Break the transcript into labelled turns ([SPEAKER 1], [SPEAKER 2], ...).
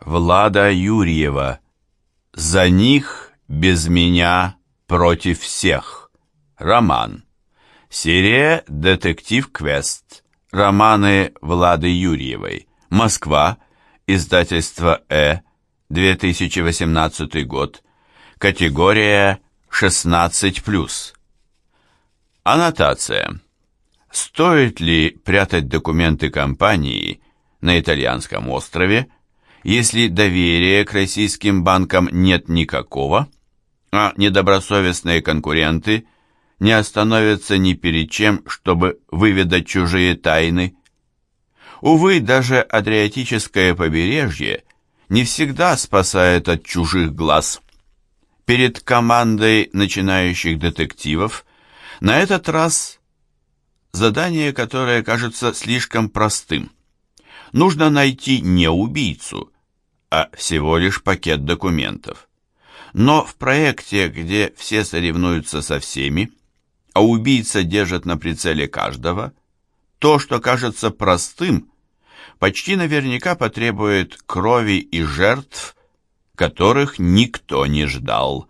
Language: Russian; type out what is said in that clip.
[SPEAKER 1] Влада Юрьева. За них, без меня, против всех. Роман. Серия «Детектив Квест». Романы Влады Юрьевой. Москва. Издательство «Э». 2018 год. Категория 16+. Аннотация. Стоит ли прятать документы компании на итальянском острове, если доверия к российским банкам нет никакого, а недобросовестные конкуренты не остановятся ни перед чем, чтобы выведать чужие тайны? Увы, даже Адриатическое побережье не всегда спасает от чужих глаз. Перед командой начинающих детективов на этот раз задание, которое кажется слишком простым. Нужно найти не убийцу, а всего лишь пакет документов. Но в проекте, где все соревнуются со всеми, а убийца держит на прицеле каждого, то, что кажется простым, почти наверняка потребует крови и жертв, которых никто не ждал.